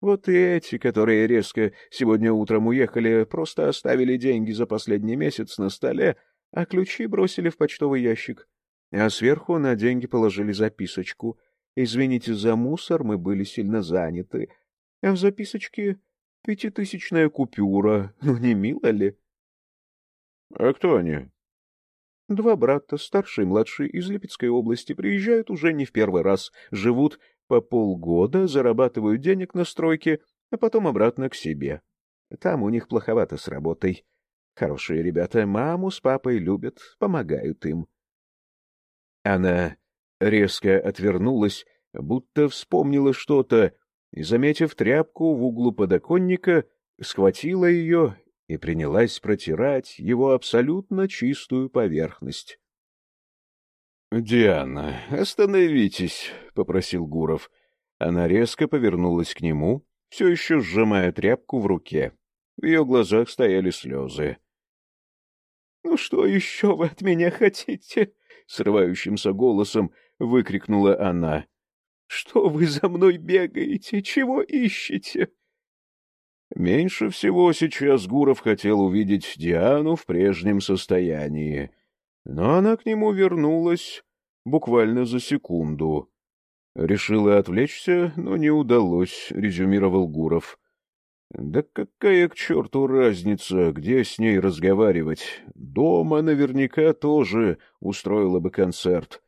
Вот и эти, которые резко сегодня утром уехали, просто оставили деньги за последний месяц на столе, а ключи бросили в почтовый ящик. А сверху на деньги положили записочку. «Извините за мусор, мы были сильно заняты». А в записочке пятитысячная купюра. Ну, не мило ли? — А кто они? Два брата, старший и младший, из Липецкой области, приезжают уже не в первый раз, живут по полгода зарабатывают денег на стройке, а потом обратно к себе. Там у них плоховато с работой. Хорошие ребята маму с папой любят, помогают им. Она резко отвернулась, будто вспомнила что-то, и, заметив тряпку в углу подоконника, схватила ее и принялась протирать его абсолютно чистую поверхность. — Диана, остановитесь, — попросил Гуров. Она резко повернулась к нему, все еще сжимая тряпку в руке. В ее глазах стояли слезы. — Ну что еще вы от меня хотите? — срывающимся голосом выкрикнула она. — Что вы за мной бегаете? Чего ищете? Меньше всего сейчас Гуров хотел увидеть Диану в прежнем состоянии. Но она к нему вернулась буквально за секунду. Решила отвлечься, но не удалось, — резюмировал Гуров. Да какая к черту разница, где с ней разговаривать? Дома наверняка тоже устроила бы концерт.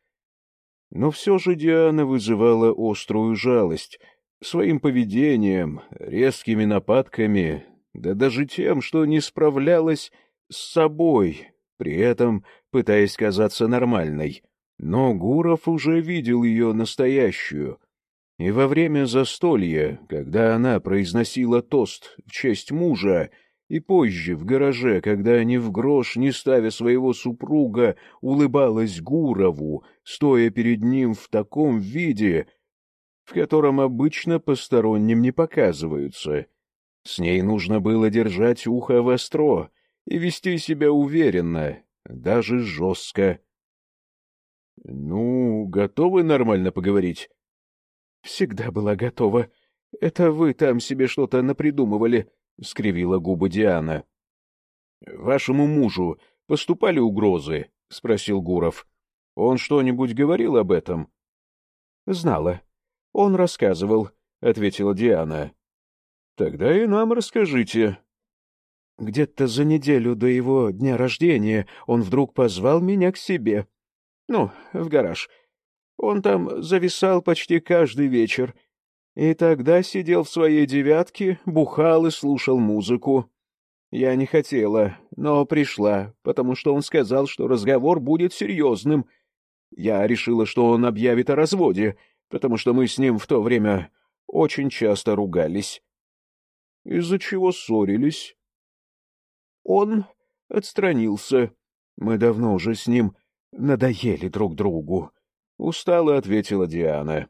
Но все же Диана вызывала острую жалость своим поведением, резкими нападками, да даже тем, что не справлялась с собой, при этом пытаясь казаться нормальной. Но Гуров уже видел ее настоящую. И во время застолья, когда она произносила тост в честь мужа, и позже в гараже, когда они в грош, не ставя своего супруга, улыбалась Гурову, стоя перед ним в таком виде, в котором обычно посторонним не показываются. С ней нужно было держать ухо востро, и вести себя уверенно, даже жестко. — Ну, готовы нормально поговорить? — Всегда была готова. Это вы там себе что-то напридумывали, — скривила губы Диана. — Вашему мужу поступали угрозы? — спросил Гуров. — Он что-нибудь говорил об этом? — Знала. Он рассказывал, — ответила Диана. — Тогда и нам расскажите. Где-то за неделю до его дня рождения он вдруг позвал меня к себе. Ну, в гараж. Он там зависал почти каждый вечер. И тогда сидел в своей девятке, бухал и слушал музыку. Я не хотела, но пришла, потому что он сказал, что разговор будет серьезным. Я решила, что он объявит о разводе, потому что мы с ним в то время очень часто ругались. — Из-за чего ссорились? Он отстранился. Мы давно уже с ним надоели друг другу. Устало ответила Диана.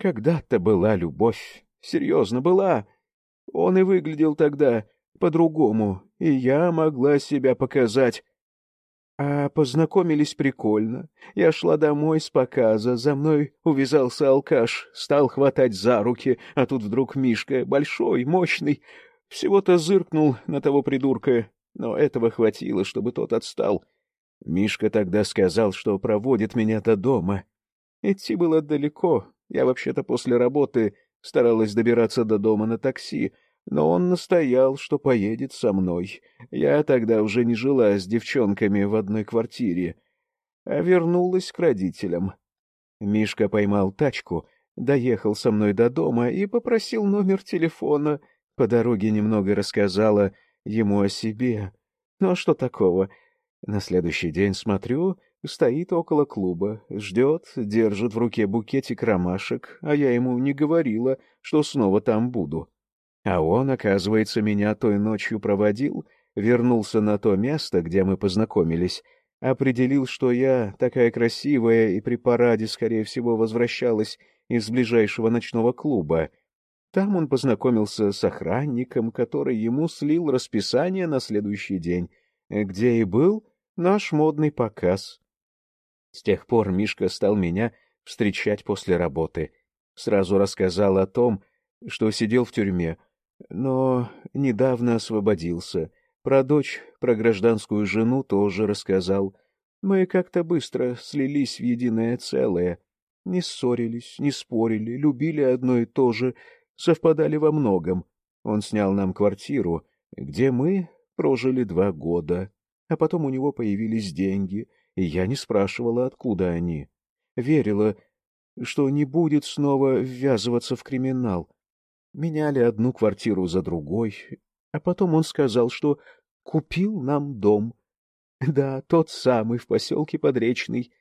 Когда-то была любовь. Серьезно была. Он и выглядел тогда по-другому, и я могла себя показать. А познакомились прикольно. Я шла домой с показа, за мной увязался алкаш, стал хватать за руки, а тут вдруг Мишка, большой, мощный, всего-то зыркнул на того придурка, но этого хватило, чтобы тот отстал. Мишка тогда сказал, что проводит меня до дома. Идти было далеко. Я вообще-то после работы старалась добираться до дома на такси, но он настоял, что поедет со мной. Я тогда уже не жила с девчонками в одной квартире, а вернулась к родителям. Мишка поймал тачку, доехал со мной до дома и попросил номер телефона. По дороге немного рассказала ему о себе. Ну а что такого? На следующий день смотрю, стоит около клуба, ждет, держит в руке букетик ромашек, а я ему не говорила, что снова там буду. А он, оказывается, меня той ночью проводил, вернулся на то место, где мы познакомились, определил, что я такая красивая и при параде, скорее всего, возвращалась из ближайшего ночного клуба. Там он познакомился с охранником, который ему слил расписание на следующий день, где и был наш модный показ. С тех пор Мишка стал меня встречать после работы. Сразу рассказал о том, что сидел в тюрьме, но недавно освободился. Про дочь, про гражданскую жену тоже рассказал. Мы как-то быстро слились в единое целое. Не ссорились, не спорили, любили одно и то же, совпадали во многом. Он снял нам квартиру, где мы прожили два года. А потом у него появились деньги, и я не спрашивала, откуда они. Верила, что не будет снова ввязываться в криминал. Меняли одну квартиру за другой, а потом он сказал, что купил нам дом. Да, тот самый в поселке Подречный,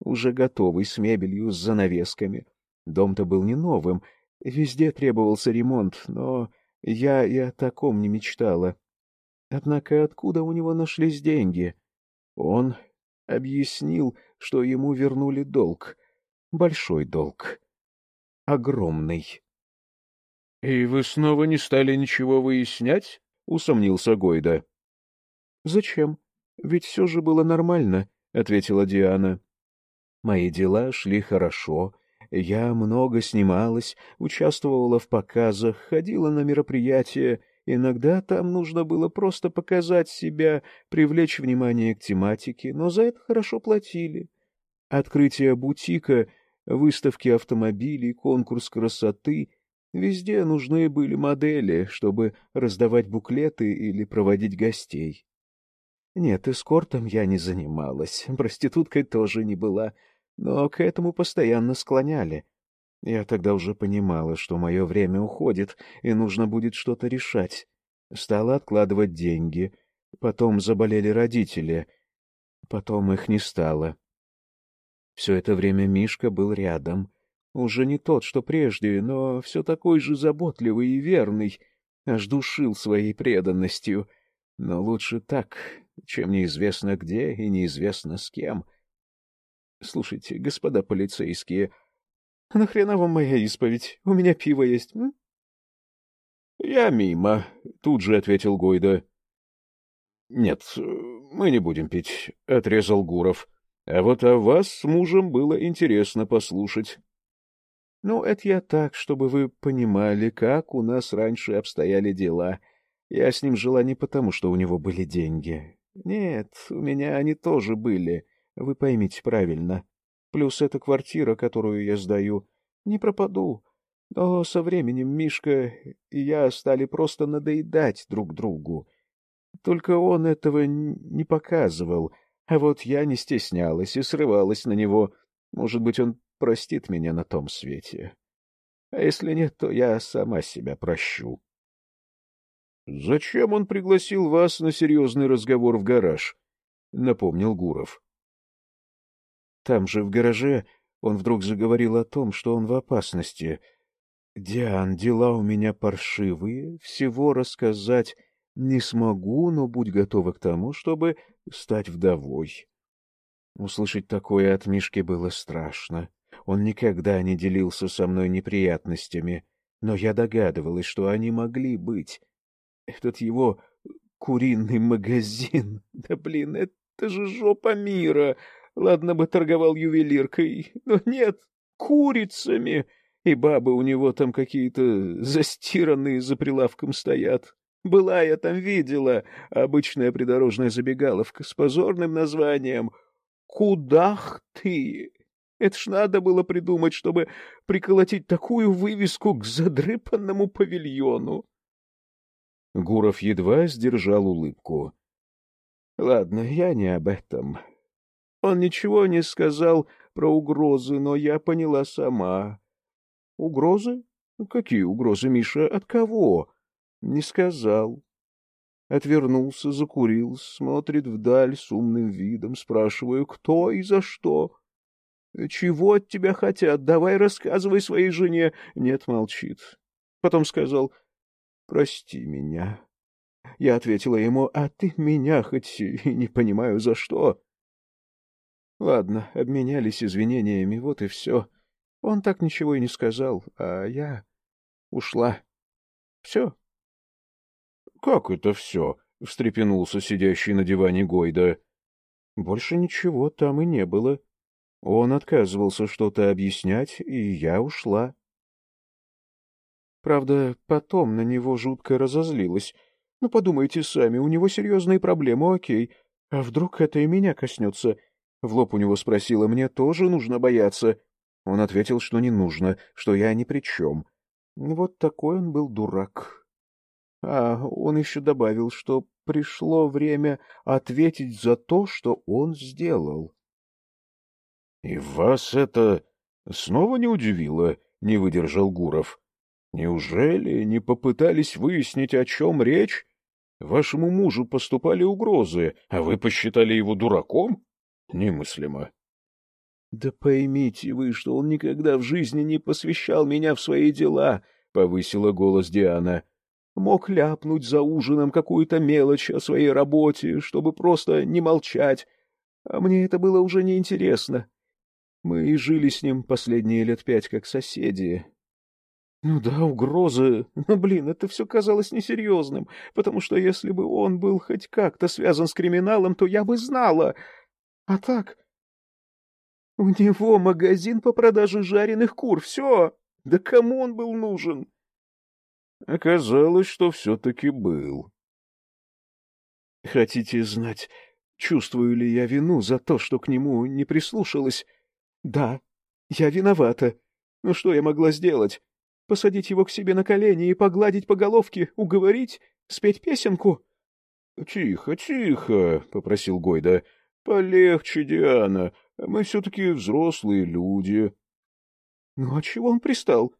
уже готовый, с мебелью, с занавесками. Дом-то был не новым, везде требовался ремонт, но я и о таком не мечтала. Однако откуда у него нашлись деньги? Он объяснил, что ему вернули долг. Большой долг. Огромный. — И вы снова не стали ничего выяснять? — усомнился Гойда. — Зачем? Ведь все же было нормально, — ответила Диана. Мои дела шли хорошо. Я много снималась, участвовала в показах, ходила на мероприятия, Иногда там нужно было просто показать себя, привлечь внимание к тематике, но за это хорошо платили. Открытие бутика, выставки автомобилей, конкурс красоты — везде нужны были модели, чтобы раздавать буклеты или проводить гостей. Нет, эскортом я не занималась, проституткой тоже не была, но к этому постоянно склоняли — я тогда уже понимала, что мое время уходит, и нужно будет что-то решать. Стала откладывать деньги. Потом заболели родители. Потом их не стало. Все это время Мишка был рядом. Уже не тот, что прежде, но все такой же заботливый и верный. Аж душил своей преданностью. Но лучше так, чем неизвестно где и неизвестно с кем. Слушайте, господа полицейские, —— Нахрена вам моя исповедь? У меня пиво есть. М? — Я мимо, — тут же ответил Гойда. — Нет, мы не будем пить, — отрезал Гуров. — А вот о вас с мужем было интересно послушать. — Ну, это я так, чтобы вы понимали, как у нас раньше обстояли дела. Я с ним жила не потому, что у него были деньги. Нет, у меня они тоже были, вы поймите правильно. Плюс эта квартира, которую я сдаю. Не пропаду. Но со временем Мишка и я стали просто надоедать друг другу. Только он этого не показывал, а вот я не стеснялась и срывалась на него. Может быть, он простит меня на том свете. А если нет, то я сама себя прощу. — Зачем он пригласил вас на серьезный разговор в гараж? — напомнил Гуров. Там же, в гараже, он вдруг заговорил о том, что он в опасности. «Диан, дела у меня паршивые, всего рассказать не смогу, но будь готова к тому, чтобы стать вдовой». Услышать такое от Мишки было страшно. Он никогда не делился со мной неприятностями, но я догадывалась, что они могли быть. Этот его куриный магазин, да блин, это же жопа мира! Ладно бы торговал ювелиркой, но нет, курицами. И бабы у него там какие-то застиранные за прилавком стоят. Была я там видела, обычная придорожная забегаловка с позорным названием «Кудах ты?». Это ж надо было придумать, чтобы приколотить такую вывеску к задрыпанному павильону. Гуров едва сдержал улыбку. — Ладно, я не об этом. Он ничего не сказал про угрозы, но я поняла сама. Угрозы? Какие угрозы, Миша? От кого? Не сказал. Отвернулся, закурил, смотрит вдаль с умным видом, спрашиваю, кто и за что. Чего от тебя хотят? Давай рассказывай своей жене. Нет, молчит. Потом сказал, прости меня. Я ответила ему, а ты меня хоть и не понимаю за что. Ладно, обменялись извинениями, вот и все. Он так ничего и не сказал, а я ушла. Все. — Как это все? — встрепенулся сидящий на диване Гойда. — Больше ничего там и не было. Он отказывался что-то объяснять, и я ушла. Правда, потом на него жутко разозлилась. Ну, подумайте сами, у него серьезные проблемы, окей. А вдруг это и меня коснется? — в лоб у него спросила, мне тоже нужно бояться. Он ответил, что не нужно, что я ни при чем. Вот такой он был дурак. А он еще добавил, что пришло время ответить за то, что он сделал. — И вас это снова не удивило? — не выдержал Гуров. — Неужели не попытались выяснить, о чем речь? Вашему мужу поступали угрозы, а вы посчитали его дураком? Немыслимо. — Да поймите вы, что он никогда в жизни не посвящал меня в свои дела, — повысила голос Диана. Мог ляпнуть за ужином какую-то мелочь о своей работе, чтобы просто не молчать. А мне это было уже неинтересно. Мы и жили с ним последние лет пять как соседи. Ну да, угрозы. Но, блин, это все казалось несерьезным, потому что если бы он был хоть как-то связан с криминалом, то я бы знала. А так... У него магазин по продаже жареных кур. Все. Да кому он был нужен? Оказалось, что все-таки был. Хотите знать, чувствую ли я вину за то, что к нему не прислушалась? Да, я виновата. Но что я могла сделать? Посадить его к себе на колени и погладить по головке, уговорить, спеть песенку? — Тихо, тихо, — попросил Гойда. — Полегче, Диана, мы все-таки взрослые люди. — Ну, а чего он пристал?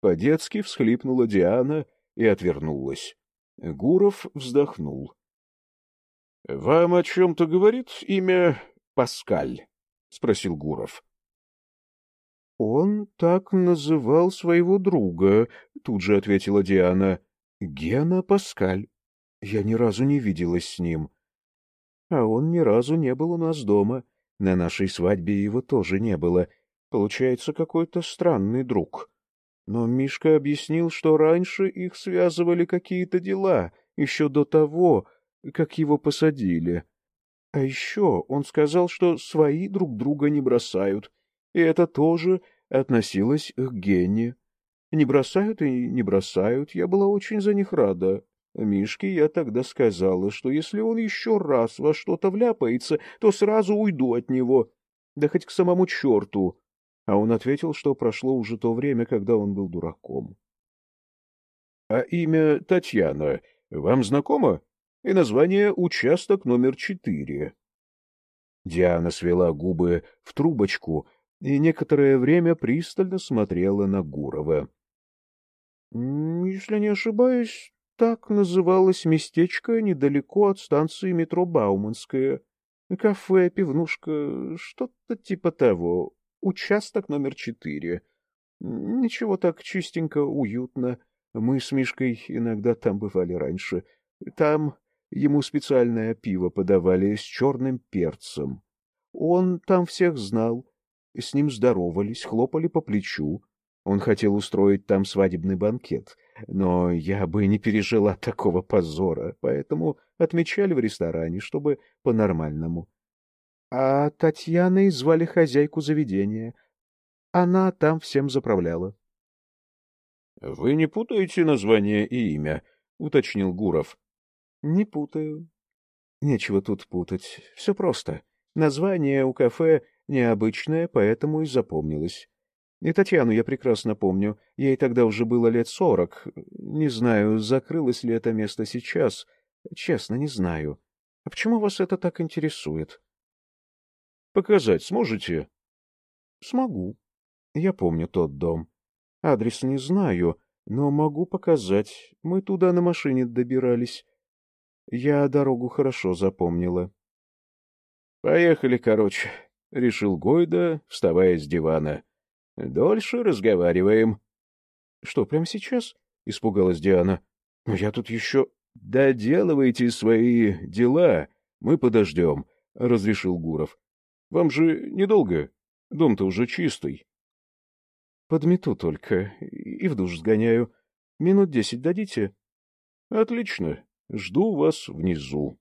По-детски всхлипнула Диана и отвернулась. Гуров вздохнул. — Вам о чем-то говорит имя Паскаль? — спросил Гуров. — Он так называл своего друга, — тут же ответила Диана. — Гена Паскаль. Я ни разу не виделась с ним. — а он ни разу не был у нас дома. На нашей свадьбе его тоже не было. Получается, какой-то странный друг. Но Мишка объяснил, что раньше их связывали какие-то дела, еще до того, как его посадили. А еще он сказал, что свои друг друга не бросают, и это тоже относилось к Гене. Не бросают и не бросают, я была очень за них рада. Мишке я тогда сказала, что если он еще раз во что-то вляпается, то сразу уйду от него, да хоть к самому черту. А он ответил, что прошло уже то время, когда он был дураком. — А имя Татьяна вам знакомо? И название «Участок номер четыре». Диана свела губы в трубочку и некоторое время пристально смотрела на Гурова. — Если не ошибаюсь, так называлось местечко недалеко от станции метро Бауманская. Кафе, пивнушка, что-то типа того. Участок номер четыре. Ничего так чистенько, уютно. Мы с Мишкой иногда там бывали раньше. Там ему специальное пиво подавали с черным перцем. Он там всех знал. С ним здоровались, хлопали по плечу. Он хотел устроить там свадебный банкет, но я бы не пережила такого позора, поэтому отмечали в ресторане, чтобы по-нормальному. А Татьяной звали хозяйку заведения. Она там всем заправляла. — Вы не путаете название и имя? — уточнил Гуров. — Не путаю. Нечего тут путать. Все просто. Название у кафе необычное, поэтому и запомнилось. И Татьяну я прекрасно помню. Ей тогда уже было лет сорок. Не знаю, закрылось ли это место сейчас. Честно, не знаю. А почему вас это так интересует? — Показать сможете? — Смогу. Я помню тот дом. Адрес не знаю, но могу показать. Мы туда на машине добирались. Я дорогу хорошо запомнила. — Поехали, короче, — решил Гойда, вставая с дивана. Дольше разговариваем. — Что, прямо сейчас? — испугалась Диана. — Но я тут еще... — Доделывайте свои дела, мы подождем, — разрешил Гуров. — Вам же недолго, дом-то уже чистый. — Подмету только и в душ сгоняю. Минут десять дадите? — Отлично, жду вас внизу.